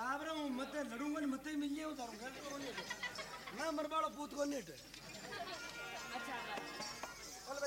ಸಾಬ್ರ ಮತ್ತೆ ನಡುವನ್ ಮತ್ತೆ ಮಿಲ್ಲೆ ಹೋತಾರ ನಾ ಮರಬಾಳ ಕೂತ್ಕೊಂಡಿಟ್ಟು ಅಲ್ಲ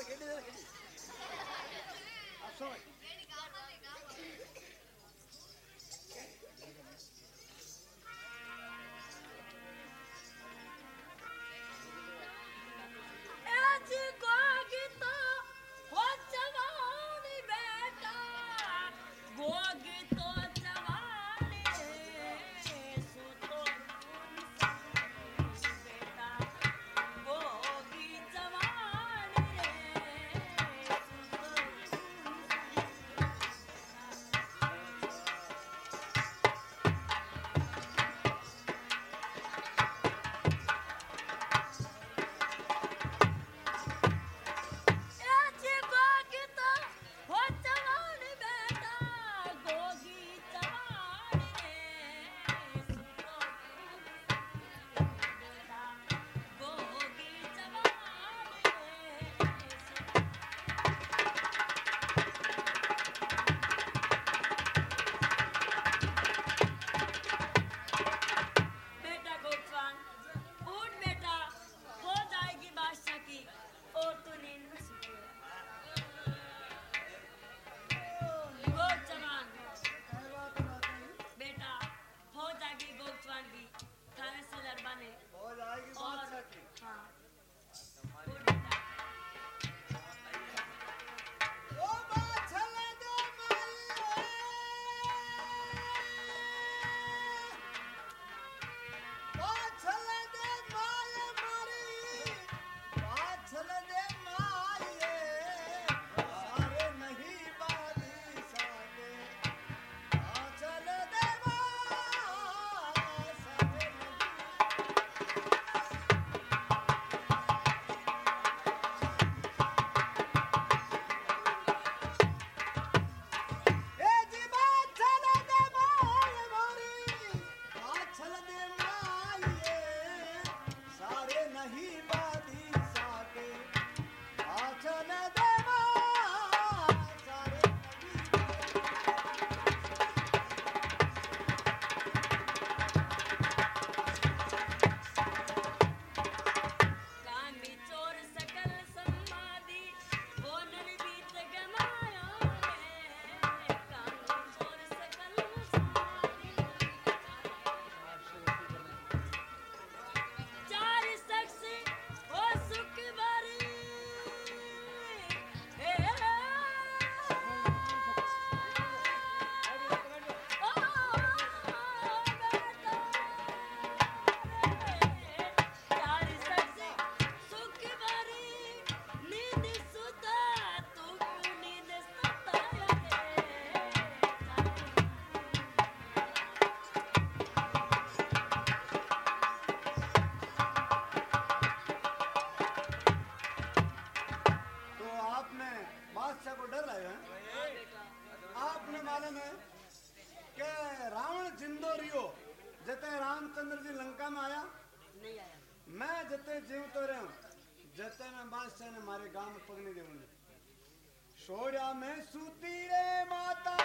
में सूती रे माता।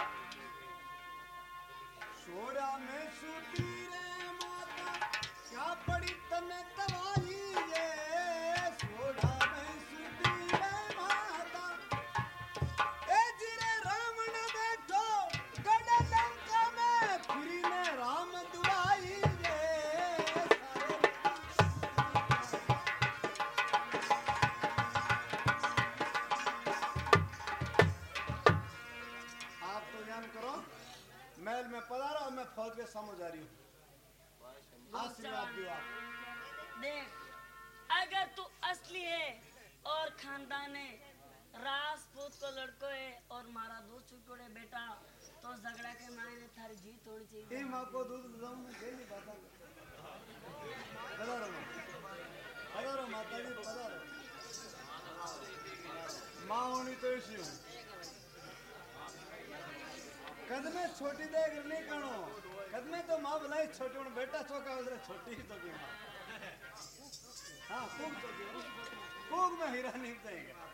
सोरा में सूती रे माता। क्या बड़ी तने कद में छोटी देख नहीं कणो कद तो माँ बुलाई छोटी, उन बेटा चौका उधर छोटी ही तो की माँ। हाँ कुक कुक में हीरा नहीं जाएगा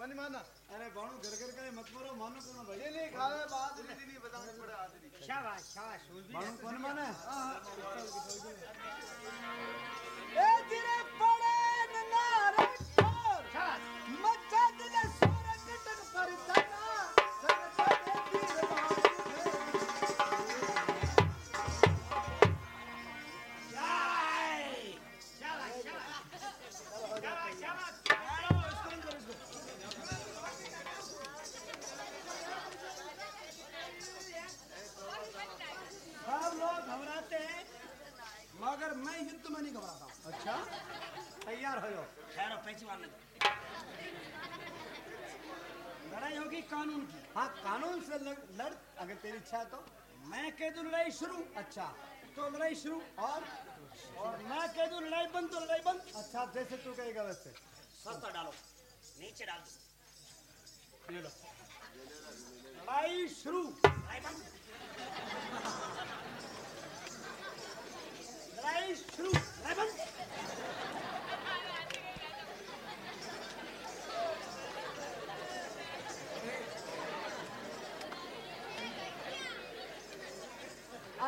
वन माना अरे भाणु घर घर करे मत बोलो मानो कोन भाई। नहीं नहीं खावे बात नहीं। नहीं बताओ बड़ा आदमी शाबाश शाबाश भाणु कोन माना ए तेरे पर अच्छा तो मैं कह दू लड़ाई शुरू। अच्छा तो लड़ाई शुरू और और मैं कह दू लड़ाई बंद तो लड़ाई बंद। अच्छा जैसे तू कहेगा वैसे। सस्ता डालो। नीचे डाल दो। ये लो। लड़ाई शुरू। लड़ाई बंद। लड़ाई शुरू। लड़ाई बंद।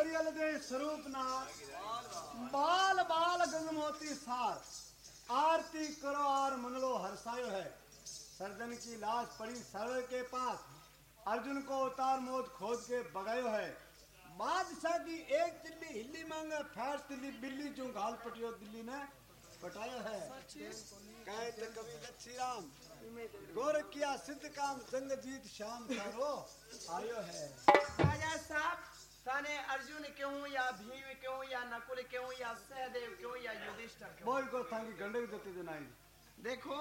सरियल दे स्वरूप ना बाल बाल गंगमोती सार। आरती करो और मनलो हर्षायो है। सर्जन की लाश पड़ी सर्वे के पास। अर्जुन को उतार मोद खोद के बगायो है। बादशाह की एक चिल्ली हिल्ली मांगे फैट तिल्ली बिल्ली जो घाल पटियो दिल्ली ने पटायो है। कहे तो कवि लच्छी राम गोरखिया सिद्ध काम, जंग जीत श्याम तारो आयो है। राजा साहब थाने अर्जुन क्यों या भीम क्यों या नकुल क्यों या सहदेव क्यों या युधिष्ठिर क्यों? बोल को थांगी गंडे देते जनाई देखो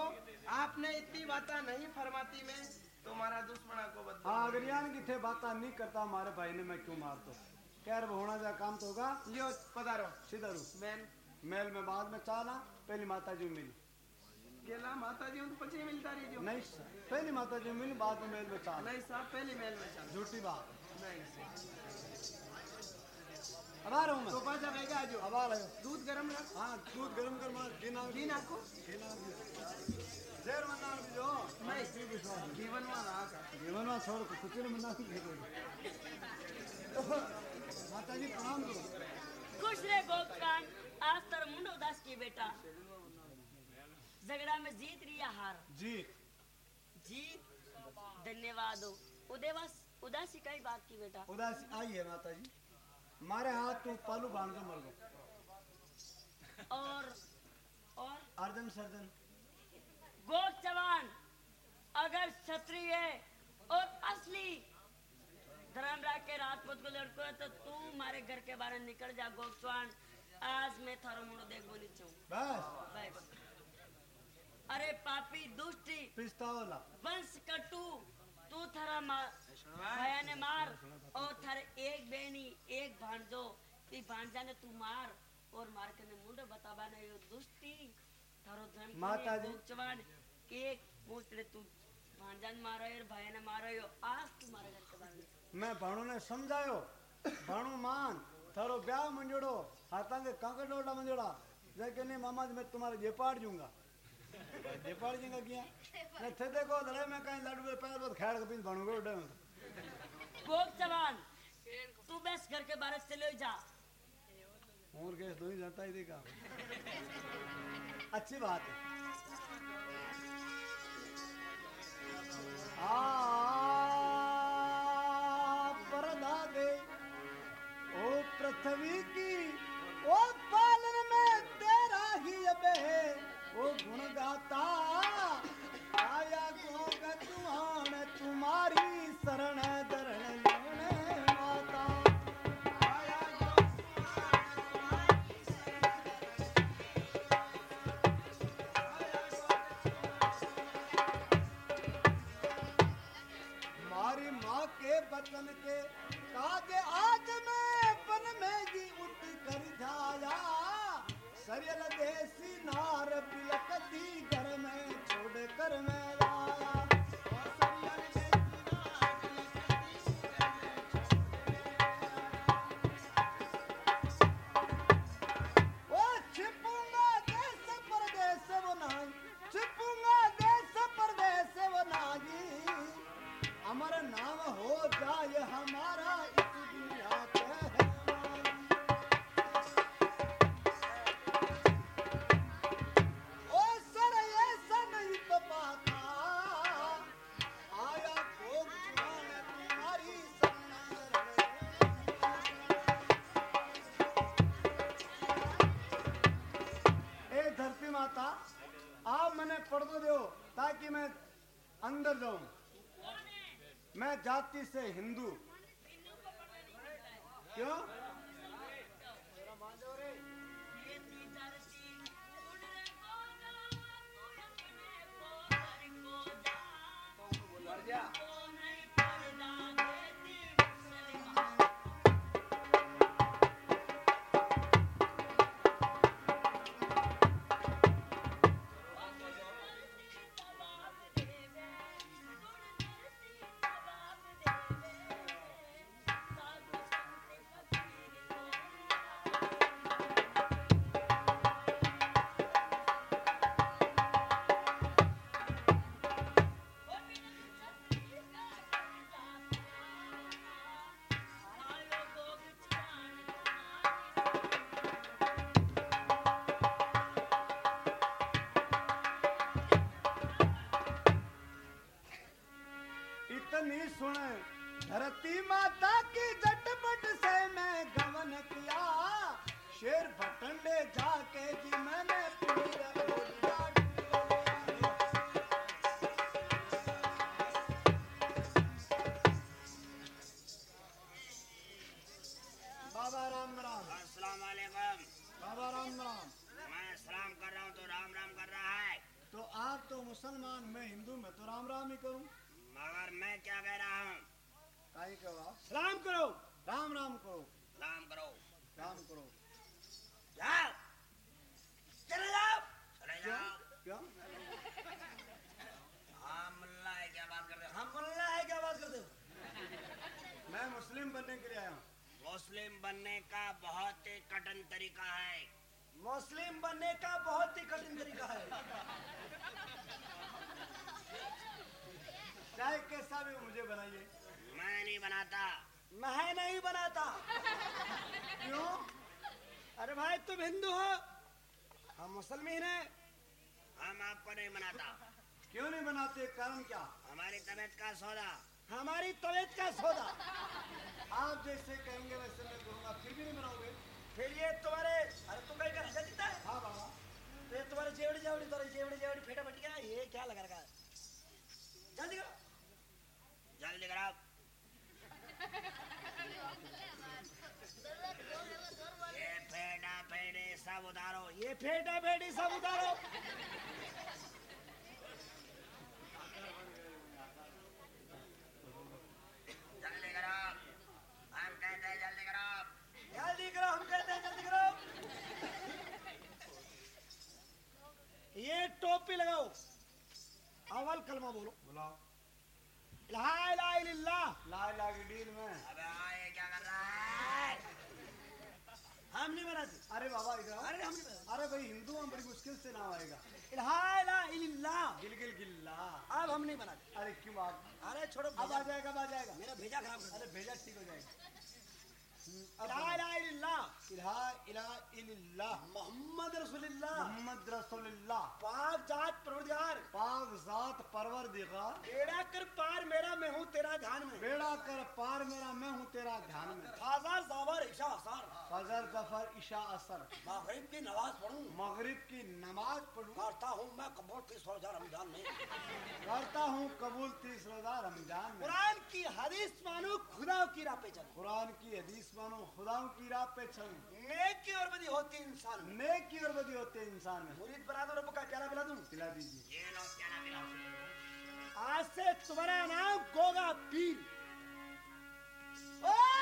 आपने इतनी बातें नहीं फरमाती में तुम्हारा दुश्मना को बदला। हाँ अगर की थे बाता नहीं करता हमारे भाई ने मैं क्यों मार दो खैर होना जा काम तो होगा। लियो पधारो। सीधा रू। बेन मेल में बाद में चाला पहली माता जी मिली। केला माता जी तो पचे मिलता रही जो। नहीं सर, पहली माता जी मिली बाद में मेल में चाला नहीं साहब पहली मेल में चल झूठी बात। नहीं अब आ रहा हूँ मैं। तो पाछा वेगा जो अब आ रहे हो। दूध गरम रख। हाँ दूध गर्म कर मार। घी ना घी नाखो। घी जेर मना भी जो। नहीं। घी भी सो जीवन में रहा का जीवन में छोड़ को कुछ नहीं मना को। माता जी प्रणाम करो। खुश रे गोपकान आज तर मुंडो उदास की बेटा। झगड़ा में जीत रही है हार। जी जीत। धन्यवाद। हो उदेवास उदासी कई बात की बेटा। उदासी आई है माता जी मारे हाथ तो पालू बाँध के मर गए और और? अर्जन सर्जन गोप जवान अगर क्षत्रिय है और असली धर्मराज के राजपूत को लड़को है तो तू हमारे घर के बाहर निकल जा गोप जवान। आज मैं थारो मुंडो देख बोली चाहूँ बस। बस। अरे पापी दुष्टी। पिस्तावला वंश कटु तू थारा भया ने मार। और थारे एक बेनी एक भांजो। ती भांजा ने तू मार। और मार के ने मुंडो बताबा ने यो दुष्टी। थारो धन माता जी। जवान एक मुंडे तू भांजा ने मारो और भया ने मारो यो आज तू मारे घर के निकल। मैं भाणु ने समझायो भाणु मान थारो ब्याह मंजोड़ो हाथा के कांकड़ डोडा मंजोड़ा। जैके नहीं मामा जी मैं तुम्हारे जेपाड़ जूँगा। जेपाड़ जूँगा किया? मैं थे देखो लड़ाई में कहीं लड़ू पैर बहुत खैर के पीछे भाणु को तू बस घर के बाहर ले जा। और गैस दो ही जाता ही देखा अच्छी बात है। जाति से हिंदू। क्यों? धरती माता की झटपट से मैं गमन किया। शेर भटंडे जाके जी मैंने। बाबा राम राम। अस्सलाम वालेकुम बाबा राम राम। मैं सलाम कर रहा हूँ तो राम राम कर रहा है। तो आप तो मुसलमान मैं हिंदू मैं तो राम राम ही करूँ। मैं क्या कह रहा हूँ? सलाम करो। राम राम करो। सलाम करो। राम करो। जाओ। चले जाओ। चले जाओ। क्यों? हाँ मुल्ला है क्या बात करते हो? हम मुल्ला है क्या बात करते हो? मैं मुस्लिम बनने के लिए आया हूँ। मुस्लिम बनने का बहुत ही कठिन तरीका है। मुस्लिम बनने का बहुत ही कठिन तरीका है। चाहे कैसा भी मुझे बनाइए। मैं नहीं बनाता। मैं नहीं बनाता। क्यों? अरे भाई तुम हिंदू हो। हम मुसलमान हैं। हम आपको नहीं बनाता। क्यों नहीं बनाते? कारण क्या? हमारी तबीयत का सौदा। हमारी तबीयत का सौदा। आप जैसे कहेंगे वैसे मैं करूँगा फिर भी नहीं बनाओगे। फिर ये तुम्हारे अरे तुम कहीं का रखा जीता है हाँ बाबा तो ये तुम्हारे जेवड़ी जेवड़ी तुम्हारी जेवड़ी जेवड़ी फेटा फटिया ये क्या लगा रखा है जल्दी करो जल्दी कराओ ये फेडा फेडे सब उतारो ये फेटा फेटी सब उतारो जल्दी करो हम कहते हैं जल्दी करो जल्दी करो हम कहते हैं जल्दी करो ये टोपी लगाओ अवल कलमा बोलो बुलाओ ला इलाहा इल्लल्लाह ला ला की डील में अबे हाँ ये क्या कर रहा है हम नहीं बनाते अरे बाबा इधर आओ। अरे हम नहीं बनाते अरे भाई हिंदू में बड़ी मुश्किल से नाम आएगा इलाहा इलाहा इल्लल्लाह गिलगिल गिल्ला अब हम नहीं बनाते अरे क्यों आप अरे छोड़ो अब आ भेजा- जाएगा अब आ जाएगा मेरा भेजा खराब कर अरे भेजा ठीक हो जाएगा इलाहा इलाहा इल्लल्लाह इलाहा इलाहा इल्लल्लाह मोहम्मद रसूलुल्लाह मोहम्मद रसूलुल्लाह पाक जात परवरदिगार पाक जात परवर दिगार बेड़ा कर पार मेरा मैं हूँ तेरा ध्यान में बेड़ा कर पार मेरा मैं हूँ तेरा ध्यान में खाजार जावर इशा आसार फजर ईशा असर। मगरिब की नमाज़ पढ़ूं? मगरिब की नमाज़ पढ़ूं? करता हूँ मैं कबूल तीस रोजा रमज़ान में। करता हूँ कबूल तीस रोजा रमज़ान में। कुरान की हदीस मानो खुदा की राह पे चलो। कुरान की हदीस मानो खुदाओं की राह पे चलूँ। नेकी और बदी होती इंसान में। नेकी और बदी होते इंसान में। मुरीद बना दो रब का प्याला पिला दूँ? खिला दीजिए। ये लो आज से तुम्हारा नाम गोगा पीर। ओ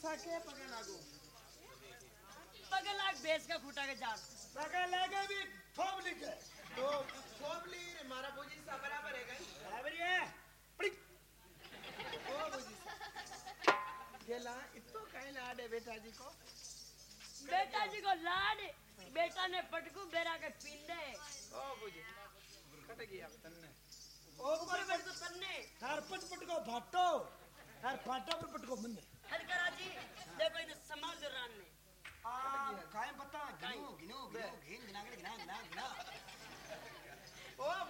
सके पगे लागू। पगल लाग बेच का फूटा के जान पगे लगे भी ठोब लिखे तो ठोबली रे मारा बुझी सा बराबर है गई। बराबर है पड़ी। ओ सा। गेला इतो कहीं लाडे बेटा जी को? बेटा जी को लाड बेटा ने पटकू बेरा के पिंडे। ओ बुझी कट गया तन्ने। ऊपर बैठ तो तन्ने। पट को भट्टो यार फाटा पर पटको मन हरकरा जी देखो इन समाज रान ने आ कायम पता गिनो गिनो गिनो घिन गिना गिना गिना गिना ओ मुझे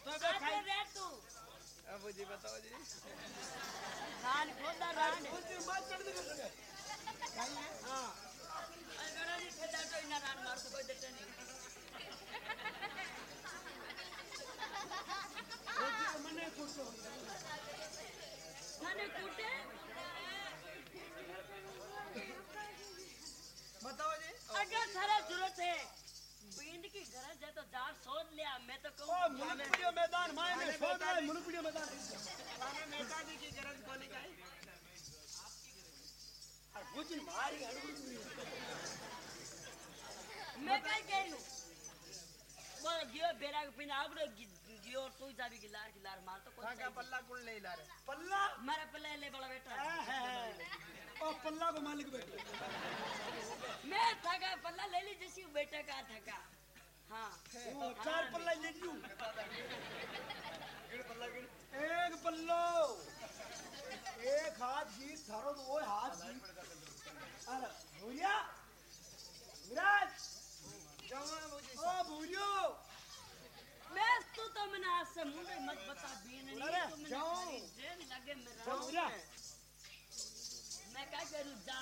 अब जी बताओ जी। रान खोदा रान। मुझे मार चढ़ दे लगे खाई है। हाँ हरकरा जी फेदा तो इना रान मार तो कोई देते नहीं। मुझे मने कुछ थाने कूटे बताओ जी। अगर थारा ज़रूरत है। की गरज है तो जा सोच लिया मैं तो ओ कहूँ मुनुकुड़ियो मैदान माय में सोच रहा है मुनुकुड़ियो मैदान। माने नेताजी की गरज कोनी काई और बुझी मारी मैं कहीं कह हूँ। वो गियो बेरा के पिंड आगरो गियो तू जाबी गिलार गिलार मार तो कोई काका पल्ला कुल ले ला रे। पल्ला? मारे पल्ले ले बड़ा बेटा। ओ पल्ला को मालिक बैठे। मैं थका पल्ला ले ली जैसी बेटे का थका? हाँ। ओ चार पल्ला ले लियो। एक पल्लो एक हाथ जीत थारो तो वो हाथ जीत। अरे भूरिया। विराज जवा मुझे ओ भूरियो। मैं तू तो मैंने आज से मुंडे मत बता बीन नहीं तो मैंने जाओ। जेल लगे मेरा मैं क्या करूँ? जा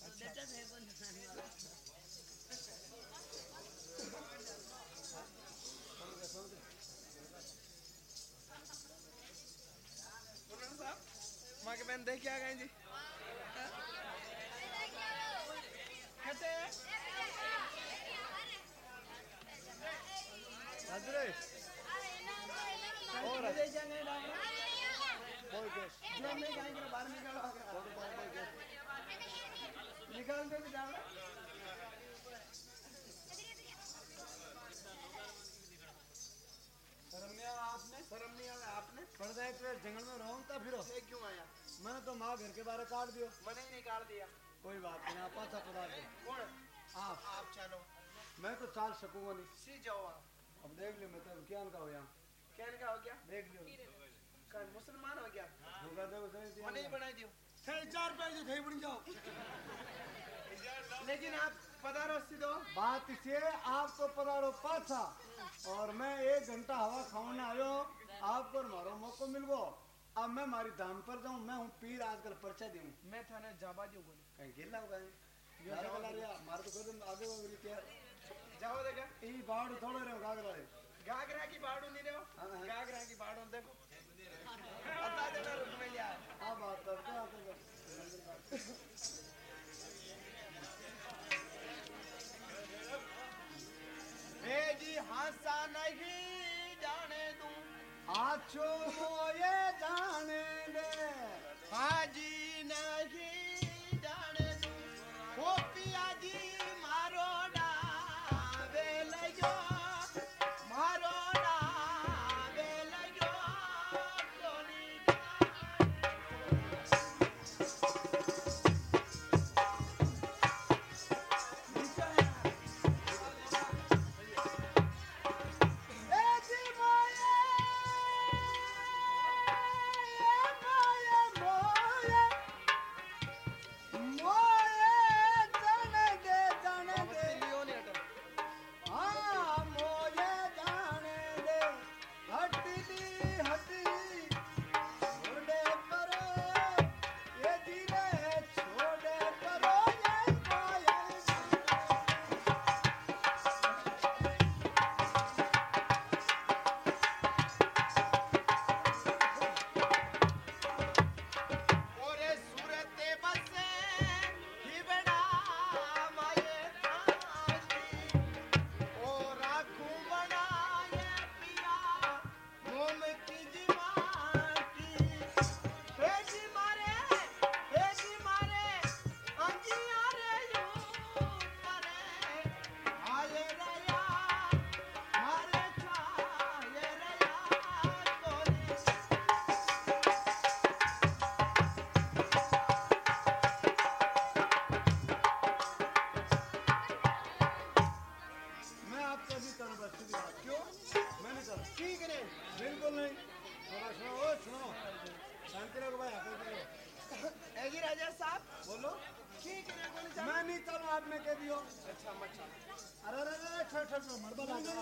तो बेटा थे कौन माँ के बहन देख के आ गए जी। कहते हाजरे और? दे जाने ना जो मैं कहीं के बाहर निकालो निकाल दे भी जाओ रम्या आपने शर्म नहीं आवे आपने? पर्दा एक जंगल में रोंगता फिरो। ये क्यों आया? मैंने तो माँ घर के बाहर काट दियो। मैंने ही निकाल दिया। कोई बात नहीं आप पाछा पड़ा दो कौन? आप। आप चलो। मैं तो चाल सकूँगा नहीं। सी जाओ आप। अब देख लियो मैं तो क्या का हो यहाँ क्या का हो गया? देख लियो। मुसलमान हो गया। होगा देखो मैंने ही बनाई दियो। थे चार पैर जो थे बन जाओ। लेकिन आप पधारो सीधो बात इसे आप तो पधारो पाछा। और मैं एक घंटा हवा खाने आयो। आपको मारो मौको मिल गो अब मैं मारी धाम पर जाऊँ मैं हूँ पीर आजकल परिचय दूँ मैं थाने जाबा दियो बोले। कहीं गिर लग गए। मारे वाला रे मारे तो कदम आगे हो गई क्या? जाओ देखा। ई बाड़ थोड़े रे गागरा रे घाघरा की बाड़ू नहीं हाँ, हाँ। की बाड़ू देखो। बता देना रुक में यार आ बात करते आते हे जी हंसा नहीं। दूँ आछो मोये जाने दे। हाजी नहीं जाने दूँ। ओ पिया जी मारो बाद में कह दियो। अच्छा मच्छा अरे अरे अरे ठहर ठहर ठहर, मरबा लागा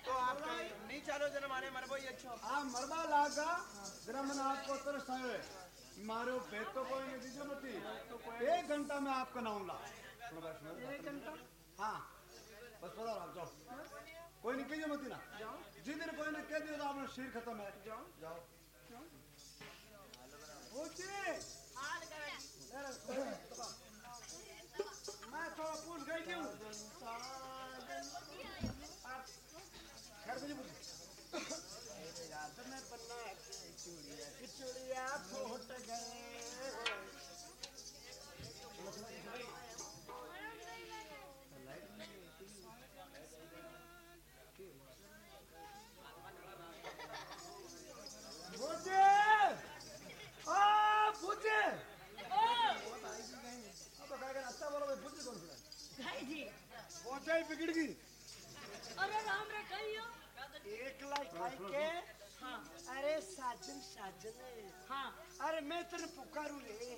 तो आप नहीं चालो जन माने मरबो ही अच्छो। आ मरबा लागा। जरा मैंने आपको तरस है मारो भेद तो कोई नहीं दीजिए मती। एक घंटा में आपका सुनो एक घंटा? हाँ। बस पता आप जाओ। कोई नहीं कीजिए मती ना। जिस दिन कोई ने कह दिया तो आपने शीर खत्म है। जाओ। जाओ। पूछिए मैं थोड़ा फूट गए पूछे आ पूछे ओ अब तो क्या अच्छा बोलो भाई पूछे कौन सी भाई जी पहुंचाई बिगड़ गई। अरे राम रे कहियो एक लाख खाई के? हाँ। अरे साजन साजन हाँ। अरे मैं तेरे पुकारू रे।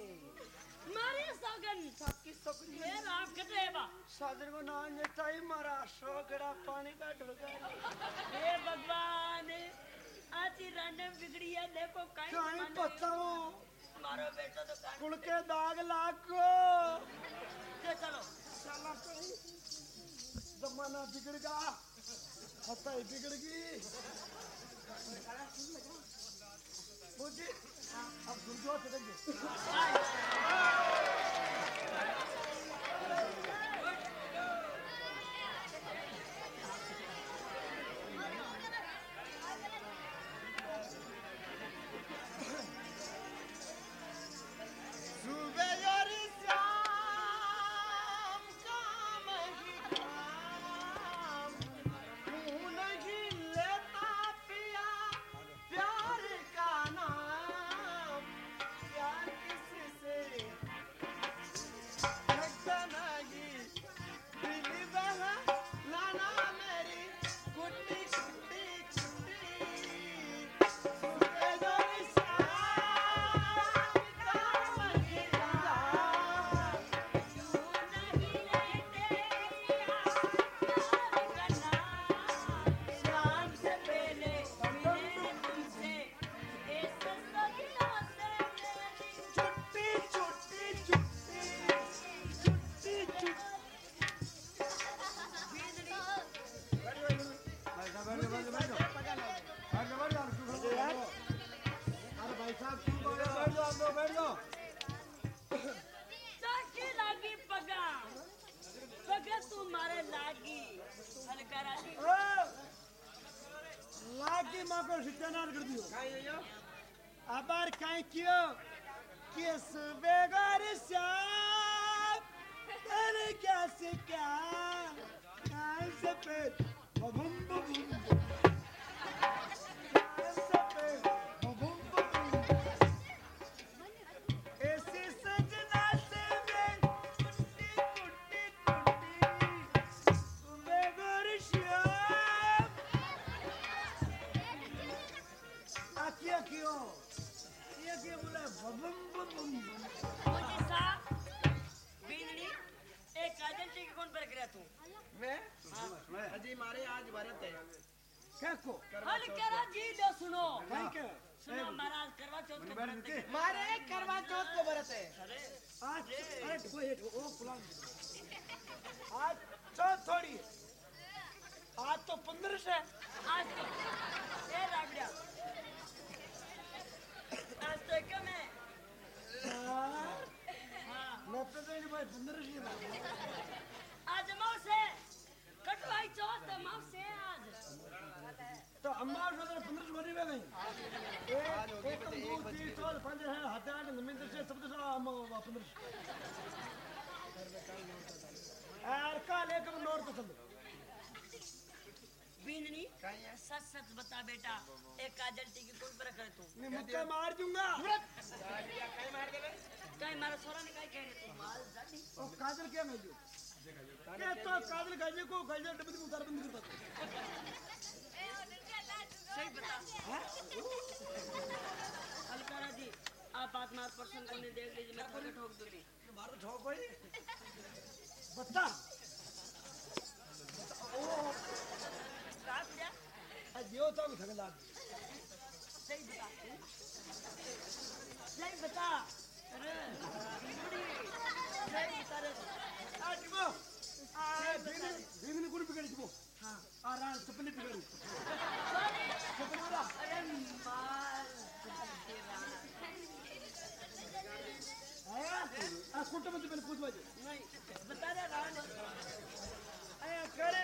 मारे सगन सबकी सबकी ये राम कटे बा? साजन को ना नेताई मारा सौ गड़ा पानी का ढुल गया हे भगवान आची राने बिगड़ी है देखो काई कहीं बताओ मारो बेटा तो कुल के दाग लागो के चलो। साला कहीं जमाना बिगड़ गया। पता बिगड़ गई। मुझे अब गुरुद्वारा चलेंगे किस मैं अजी मारे आज भरत है। क्या हल करा जी लो सुनो। सुनो महाराज करवा चौथ को व्रत है। मारे करवा चौथ को भरत है। आज अरे। कोई ओ पुलान आज चौथ थोड़ी आज तो पंद्रह से आज तो ए राबड़िया आज तो कम है। हाँ। मैं तो नहीं भाई पंद्रह आज माउस है। तो अम्मा जो तेरे पंद्रह से मरी गई एक एक तो दो तीन चार पाँच है हाथ आठ नमिंद से सब तो अम्मा पंद्रह यार काल एक नोट तो चलो। बीननी सच सच बता बेटा एक काजल टी की कौन पर करे तू। मैं मुक्का मार दूँगा। काई मार देवे कहीं मारा सोरा ने काय कह रहे तू माल जाती ओ काजल क्या मैं जो क्या तो काजल को गाजे डबल में उतार बंद कर सही बता। अलकारा जी आप बात मार पर्सन को नहीं देख लीजिए मैं प्रकट ठोक दूँगी। बता। रात जा देवता को थक लाग सही बता। सही बता। अरे। सही बता रे। ಆಟಿವ ಆ ದಿನ ದಿನ ಗುರು ಬಿಗಡಿಸ್ಬೋ ಹಾ ಆ ರಾನ್ ಸುಪ್ನಿ ಬಿಗಡಿ ಸುಪ್ನೂರ ಅರೆ ಮಾಲ್ आ कुट मत मैंने पूछ बाजी नहीं बता दे रान अरे करे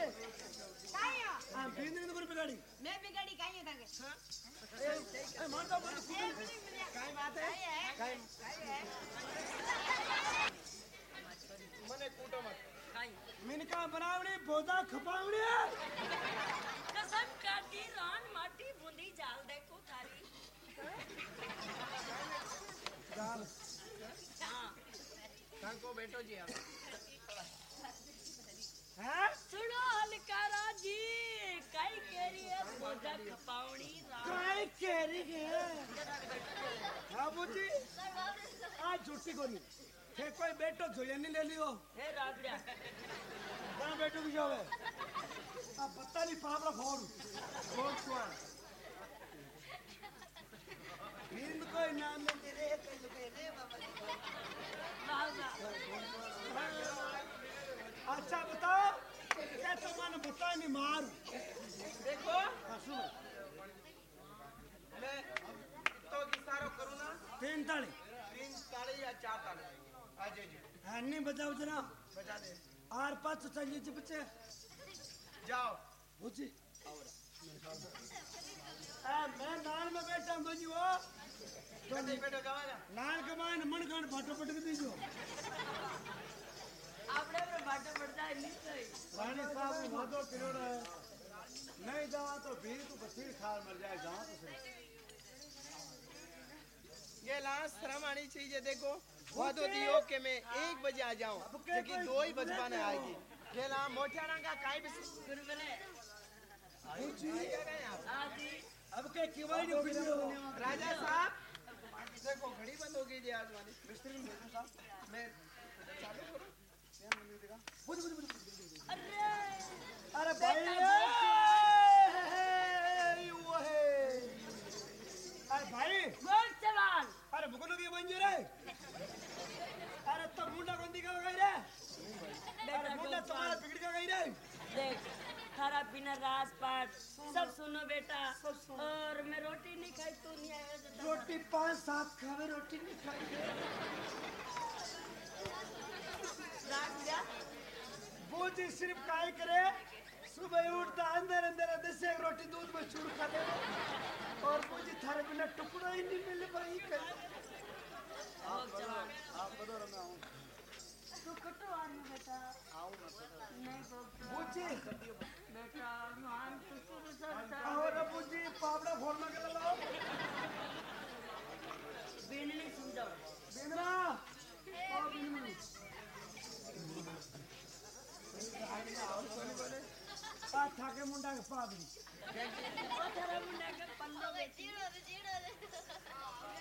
काया हाँ बीन ने गुरु बिगाड़ी मैं बिगाड़ी काया था के ए मानता मन काय बात है काय है कूटो मत। मिनका बनावने बोदा खपावने कसम काटी रान माटी बुंदी जाल दे को थारी। जाल। हाँ। काको बैठो जी आप। हाँ? सुनो अलकारा राज़ी काई केरी है बोदा खपावनी काई केरी है? हाँ बुजी आज झूठी कोनी हे कोई बेटो जोया नहीं ले लियो। हे राबड़ा कहाँ बेटो की जावे आ पत्ता नहीं पापड़ा फोड़। फोड़ सुआन हिंद कोई नाम ले दे रे कोई कोई रे वाह अच्छा बताओ। क्या तुम्हारे बता नहीं मार? देखो। हाँ, सुनो। मैं तो इशारो करूँ ना? तीन ताली। तीन ताली या चार ताली। हाँ नहीं बजाओ जरा। बजा दे आर पाँच चाहिए जी बच्चे। जाओ। बुझी। मैं नाल में बैठा हूँ बजी वो। बैठो बैठो जाओगा नाल के मान मन खान फाटो पटक दीजो पड़ता है नहीं सही रानी साहब वादो करोड़ है। नहीं जावा तो भी तू बसीर खाल मर जाए जावा तो सही ये लास्ट शर्म आनी चाहिए देखो। वादो दियो कि मैं एक बजे आ जाऊँ क्योंकि दो ही तो? आएगी। ये ला मोचाना का काई भी बुझी क्या कहें अब के किवाई नहीं पिछले राजा साहब। देखो घड़ी बंद हो गई जी आज वाली। मिस्त्री भेजो साहब मैं चालू करूँ? बुझ बुझ बुझ अरे! अरे भाई वो है। अरे भाई। गोल जवान अरे मुकुल की बन रे अरे तो मुंडा कोंदी का गई रे अरे मुंडा तुम्हारा बिगड़ का गई रे देख रास पाट सब सुनो बेटा। और मैं रोटी नहीं खाई तू नहीं आया रोटी पाँच सात खावे रोटी नहीं खाई। बूझी सिर्फ़ काय करे सुबह उठता अंदर अंदर दस एक रोटी दूध में चूर खा ले और मुझे थारे बिना टुकड़ा ही नहीं मिले भाई कहीं। गोल जवान आप बदलो मैं आऊँ। तू कटो आने बेटा। नहीं गोल बूझी बेटा और बूझी पापड़ा फोड़ना के लाओ। बीन नहीं समझाओ बिंद्रा ओ बिंद्रा पा थाके मुंडा के पागली ओ थारा मुंडा के पल्लो बेटी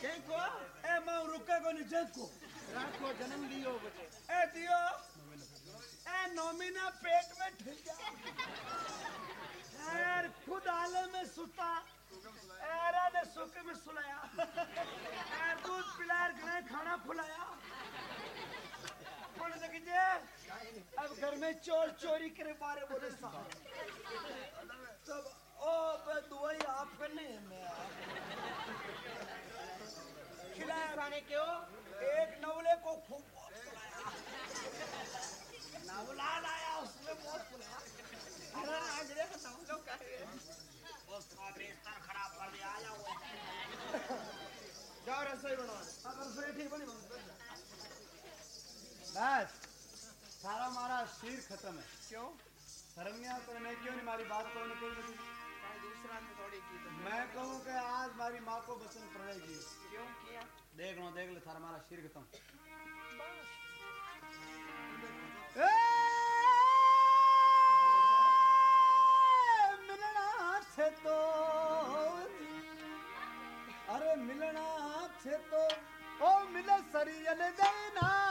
कहीं को? ए मैं रुके को नहीं जग को। रात को जन्म लियो बचे ए दियो। ए नोमिना पेट में ठिल जा यार खुद आले में सुता एरा ने सुके में सुलाया। यार दूध पिलाया गए खाना जे अब घर में चोर चोरी करे बारे बोले साहब तब ओ दुआई आप करने है मैं खिलाया। खाने क्यों एक नवले को खूब नवला लाया उसमें बहुत फुलाया। जाओ रसोई बनवा रसोई ठीक बनी बस सारा मारा शीर खत्म है क्यों शर्मिया तो नहीं क्यों नहीं मारी बात तो नहीं कोई दूसरा ने थोड़ी की तो मैं कहूँ कि आज मारी माँ को बचन पड़ेगी क्यों किया देख लो देख ले सारा मारा शीर खत्म। मिलना ओ मिले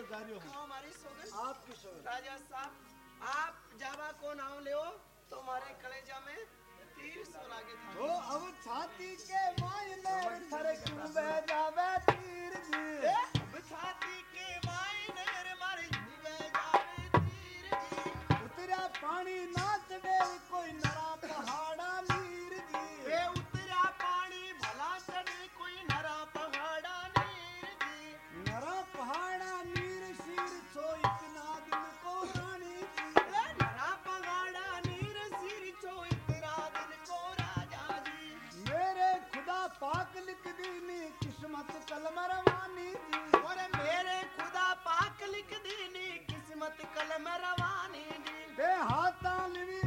तो जा रही हूँ तो हमारी सोगन आपकी सोच राजा साहब आप जावा को नाम ले तुम्हारे कलेजा में तीर सोला के तो था अब छाती के मायने थर क्यों बह जावे तीर जी छाती के मायने रे मारी जीवे जावे तीर जी। उतरा पानी नाच दे कोई नरा ਕਿਸਮਤ ਕਲਮ ਰਵਾਨੀ ਦੀ। ਓਰੇ ਮੇਰੇ ਖੁਦਾ ਪਾਕ ਲਿਖ ਦੇਨੀ ਕਿਸਮਤ ਕਲਮ ਰਵਾਨੀ ਦੀ। ਬੇ ਹਾਥਾਂ ਲਿਵੀ